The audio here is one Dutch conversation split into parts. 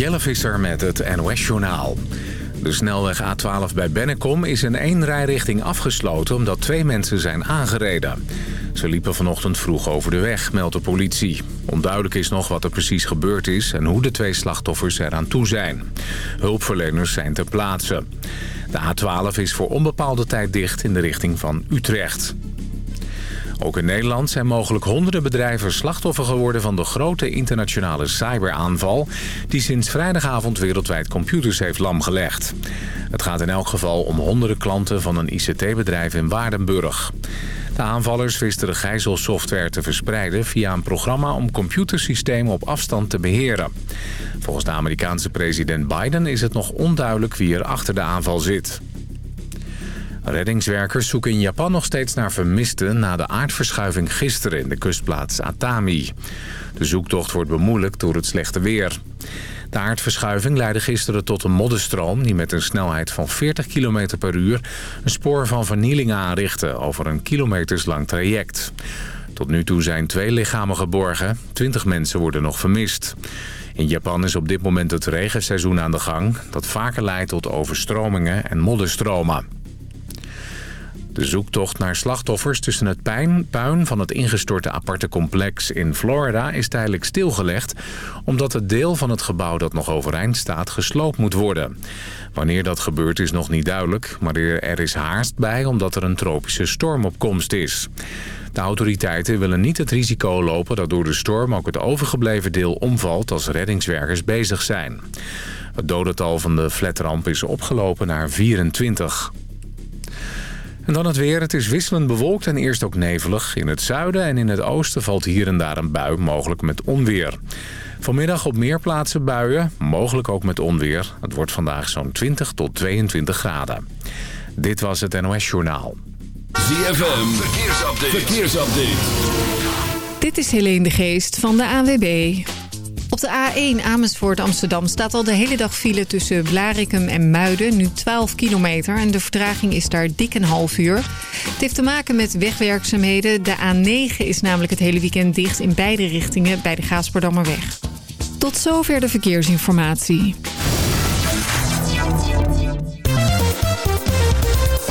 Jelle Visser met het NOS-journaal. De snelweg A12 bij Bennekom is in één rijrichting afgesloten... omdat twee mensen zijn aangereden. Ze liepen vanochtend vroeg over de weg, meldt de politie. Onduidelijk is nog wat er precies gebeurd is... en hoe de twee slachtoffers eraan toe zijn. Hulpverleners zijn ter plaatse. De A12 is voor onbepaalde tijd dicht in de richting van Utrecht. Ook in Nederland zijn mogelijk honderden bedrijven slachtoffer geworden van de grote internationale cyberaanval die sinds vrijdagavond wereldwijd computers heeft lamgelegd. Het gaat in elk geval om honderden klanten van een ICT-bedrijf in Waardenburg. De aanvallers wisten de gijzelsoftware te verspreiden via een programma om computersystemen op afstand te beheren. Volgens de Amerikaanse president Biden is het nog onduidelijk wie er achter de aanval zit. Reddingswerkers zoeken in Japan nog steeds naar vermisten... na de aardverschuiving gisteren in de kustplaats Atami. De zoektocht wordt bemoeilijkt door het slechte weer. De aardverschuiving leidde gisteren tot een modderstroom... die met een snelheid van 40 km per uur... een spoor van vernieling aanrichtte over een kilometerslang traject. Tot nu toe zijn twee lichamen geborgen. 20 mensen worden nog vermist. In Japan is op dit moment het regenseizoen aan de gang... dat vaker leidt tot overstromingen en modderstromen. De zoektocht naar slachtoffers tussen het puin van het ingestorte aparte complex in Florida is tijdelijk stilgelegd... omdat het deel van het gebouw dat nog overeind staat gesloopt moet worden. Wanneer dat gebeurt is nog niet duidelijk, maar er is haast bij omdat er een tropische storm op komst is. De autoriteiten willen niet het risico lopen dat door de storm ook het overgebleven deel omvalt als reddingswerkers bezig zijn. Het dodental van de flatramp is opgelopen naar 24. En dan het weer. Het is wisselend bewolkt en eerst ook nevelig. In het zuiden en in het oosten valt hier en daar een bui, mogelijk met onweer. Vanmiddag op meer plaatsen buien, mogelijk ook met onweer. Het wordt vandaag zo'n 20 tot 22 graden. Dit was het NOS Journaal. ZFM, verkeersupdate. verkeersupdate. Dit is Helene de Geest van de AWB. De A1 Amersfoort Amsterdam staat al de hele dag file tussen Blarikum en Muiden. Nu 12 kilometer en de vertraging is daar dik een half uur. Het heeft te maken met wegwerkzaamheden. De A9 is namelijk het hele weekend dicht in beide richtingen bij de Gaasperdammerweg. Tot zover de verkeersinformatie.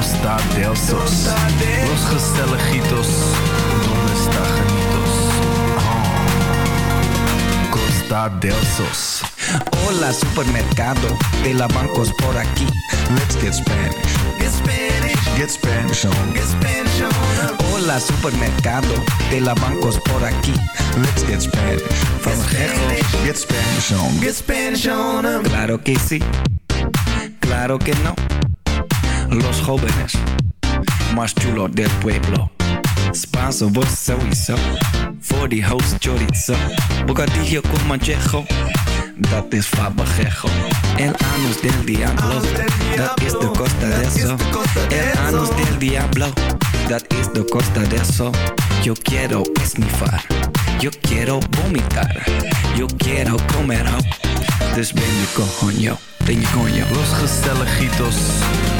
Costa del Sos. Los Gestelejitos, ¿dónde está Janitos? Oh. Costa del Sos. Hola supermercado de la bancos por aquí. Let's get Spanish. Get Spanish. Get Spanish on. Get Spanish on. Hola supermercado de la bancos por aquí. Let's get Spanish. Van. Get Spanish on. Get Spanish on. Claro que sí, claro que no. Los jóvenes más chulos del pueblo. Spanso, vos sowieso. Voor die host chorizo. Bocadillo con manchejo. Dat is fabajejo. El anus del diablo. Dat is de costa de eso. El anus del diablo. Dat is de costa de eso. Yo quiero esnifar. Yo quiero vomitar. Yo quiero comer. Dus ben je coño. Ben je coño. Los ¿dónde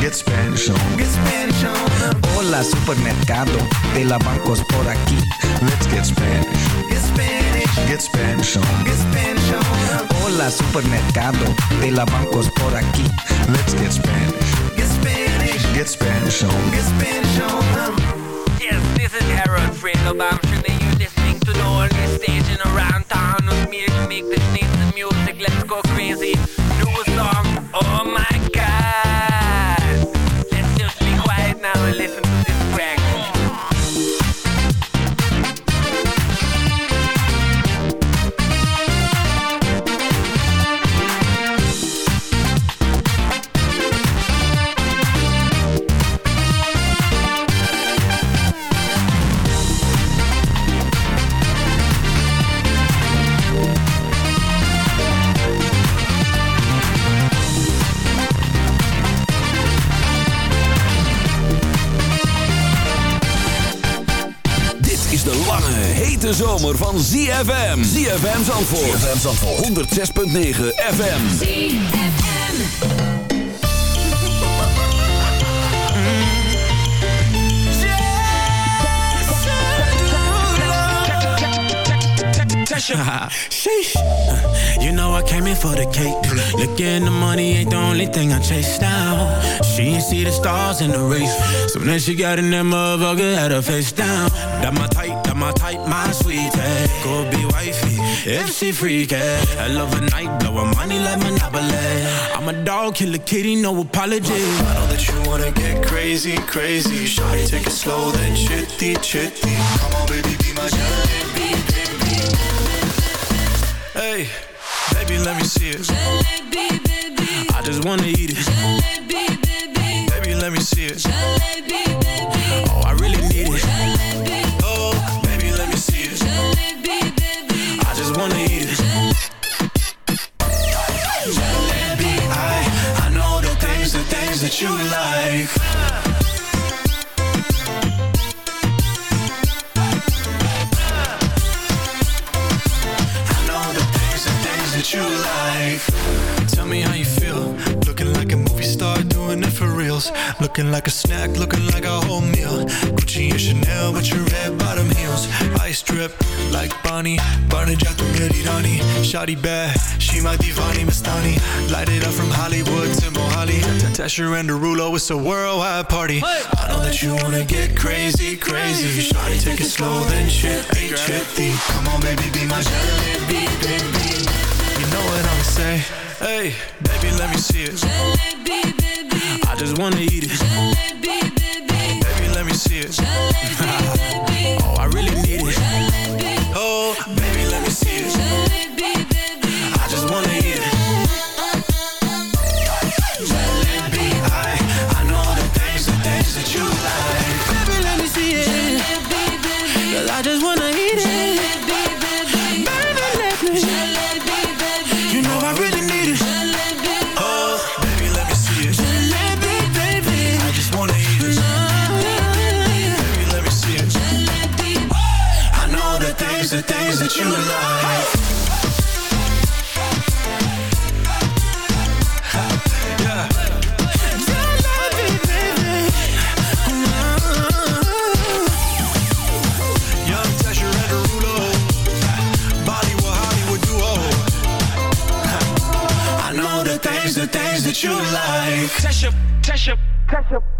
Get Spanish on. Get Spanish on. Hola supermercado de la bancos por aquí. Let's get Spanish. Get Spanish. Get Spanish on. Get Spanish on. Hola supermercado de la bancos por aquí. Let's get Spanish. Get Spanish. Get Spanish on. Get Spanish on. Yes, this is Harold Friedelbaum. Should You're listening to the only station around listen to hete zomer van ZFM. ZFM Zandvoort. ZFM Zandvoort. 106.9 FM. Sheesh. You know I came in for the cake. Looking the money ain't the only thing I chase down. She ain't see the stars in the race. So then she got in that motherfucker, had her face down. That my type, that my type, my sweetie. Eh? Go be wifey, if she freaky. Eh? I love a night, blowin' money like Monopoly. I'm a dog, kill a kitty, no apology. I know that you wanna get crazy, crazy. Shawty, take it slow, then chitty, chitty. Come on, baby, be my jalebi, baby. Hey, baby, let me see it. I just wanna eat it. Baby, let me see it. Oh, wanna eat it. I, I know the things, the things that you like. I know the things, the things that you like. Tell me how you feel. Looking like a movie star, doing it for real. wheels. Looking like a snack, looking like a whole meal. Gucci and Chanel with your red bottom heels. Ice drip like Bonnie. Barney Jack Rani. Shotty bad, she my divani Mastani. Light it up from Hollywood to Mohali. Tesher and Derulo, it's a worldwide party. I know that you wanna get crazy, crazy. Shotty, take it slow, then chippy, chippy. Come on, baby, be my jalebi, baby. You know what I'ma say? Hey, baby, let me see it. I just wanna eat it. Baby, let me see it. oh, I really need it. worship.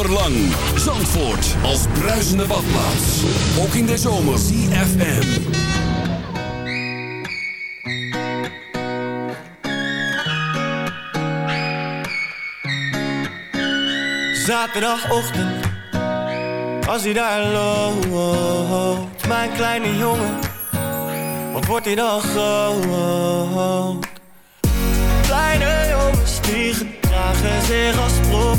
Hele zomer lang. Zandvoort als bruisende badplaats. Ook in de zomer. CFM. Zaterdagochtend, als hij daar loopt, mijn kleine jongen, wat wordt hij dan groot? Kleine jongens die gedragen zich als prof,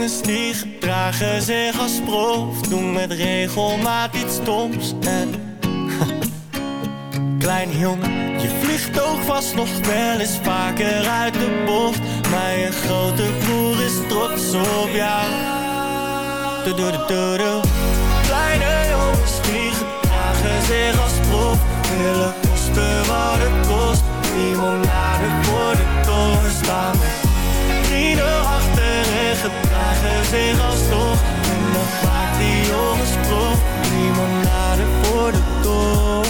jongens die gedragen zich als prof Doen met regelmaat iets stoms. En Kleine jongen, je vliegt ook vast nog wel eens vaker uit de bocht. Maar je grote broer is trots op jou. Du -du -du. Kleine jongens die gedragen zich als prof Willen kosten wat het kost. Limonade voor de toren staan. Vrienden gedragen zich als toch En dat maakt die jongens prof Limonade voor de toren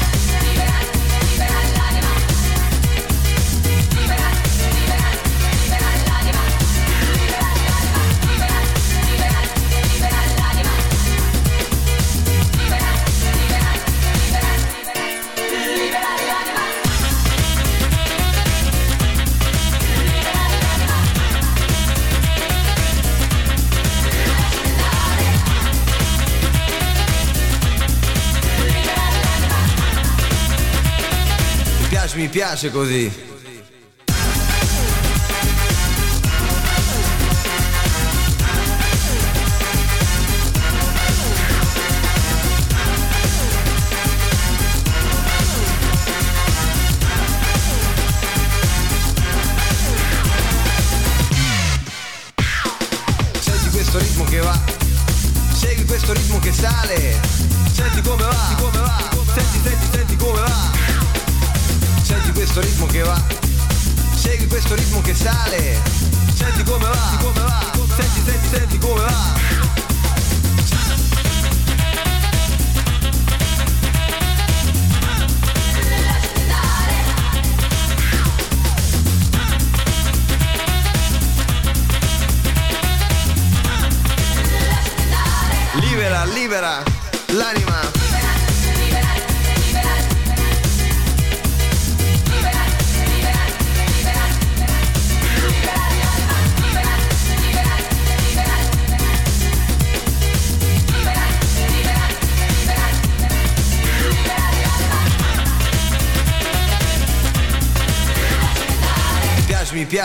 Mi piace, così.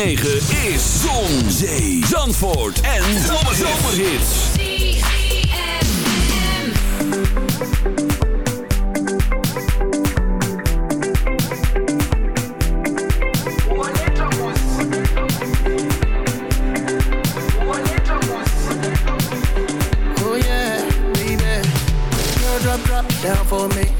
106.9 is Zon, Zee, Zandvoort en Zomerhits. Oh yeah, baby. Girl, drop, drop down for me.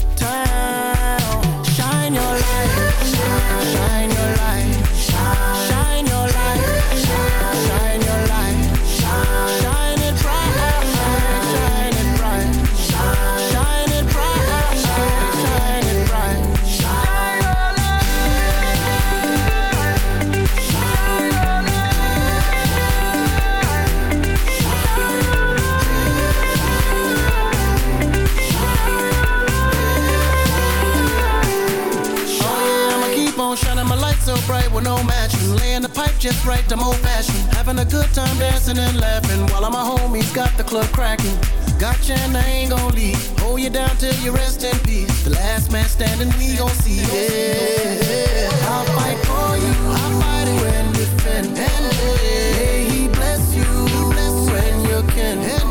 just right, I'm old fashioned. Having a good time dancing and laughing while all my homies got the club cracking. Gotcha, and I ain't gon' leave. Hold you down till you rest in peace. The last man standing, we gon' see. Yeah, I'll fight for you. I'll fight it when you can. And may he bless you, bless when you can.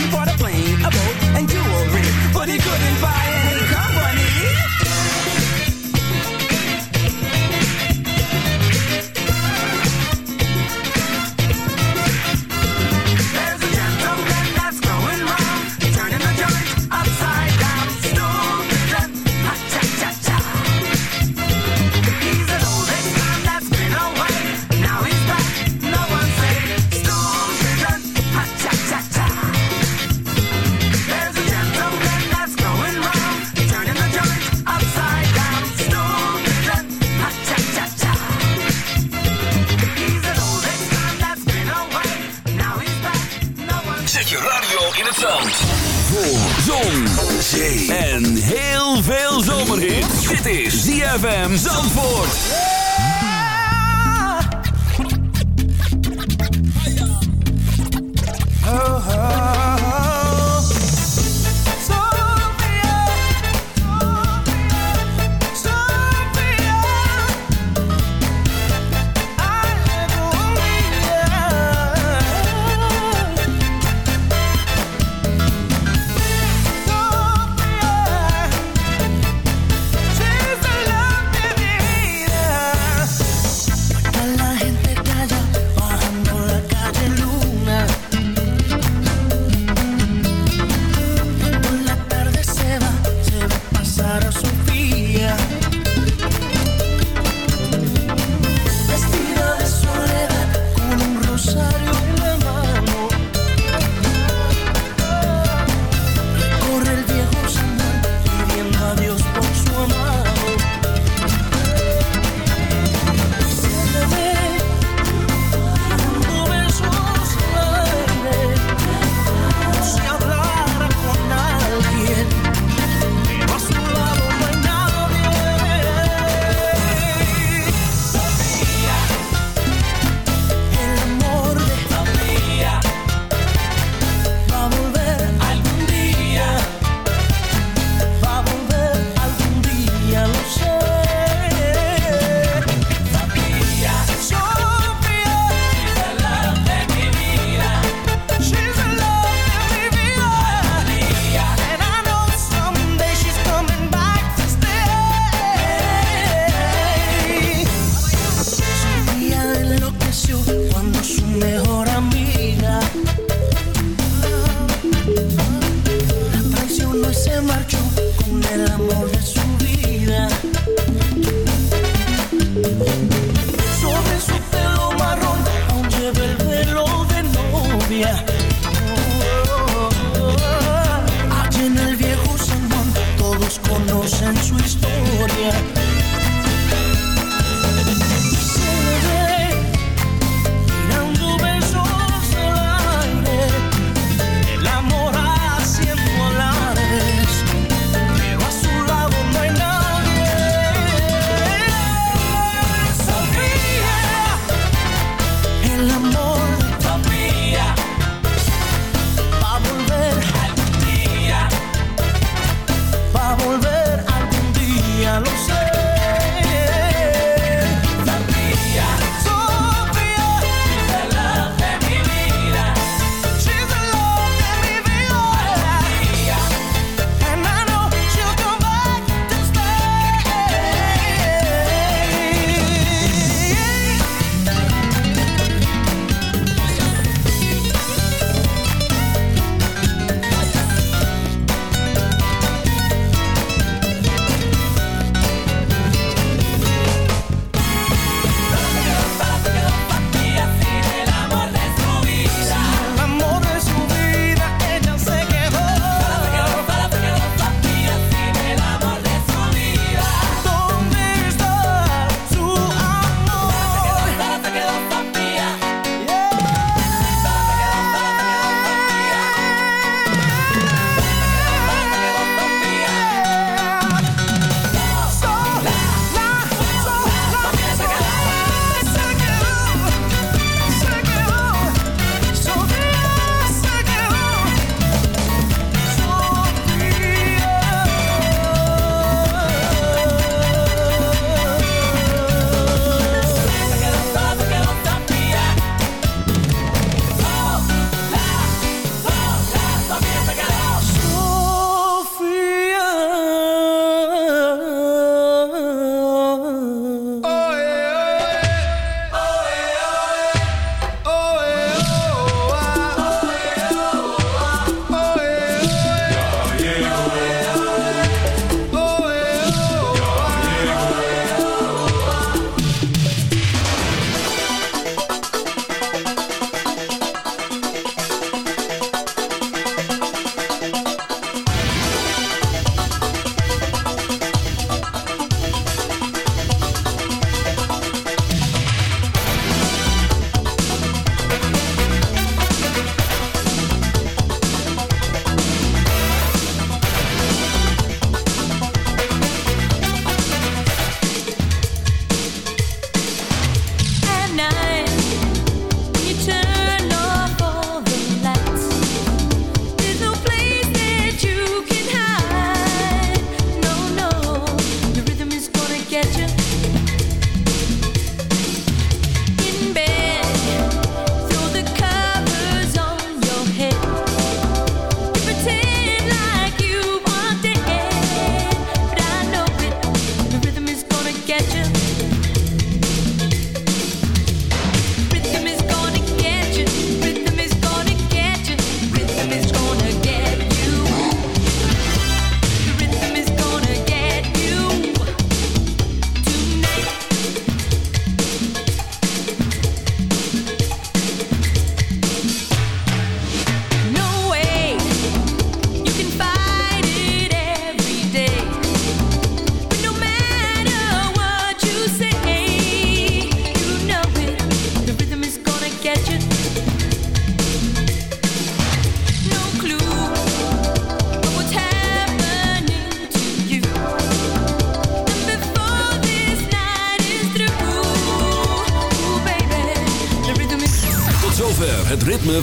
He bought a plane,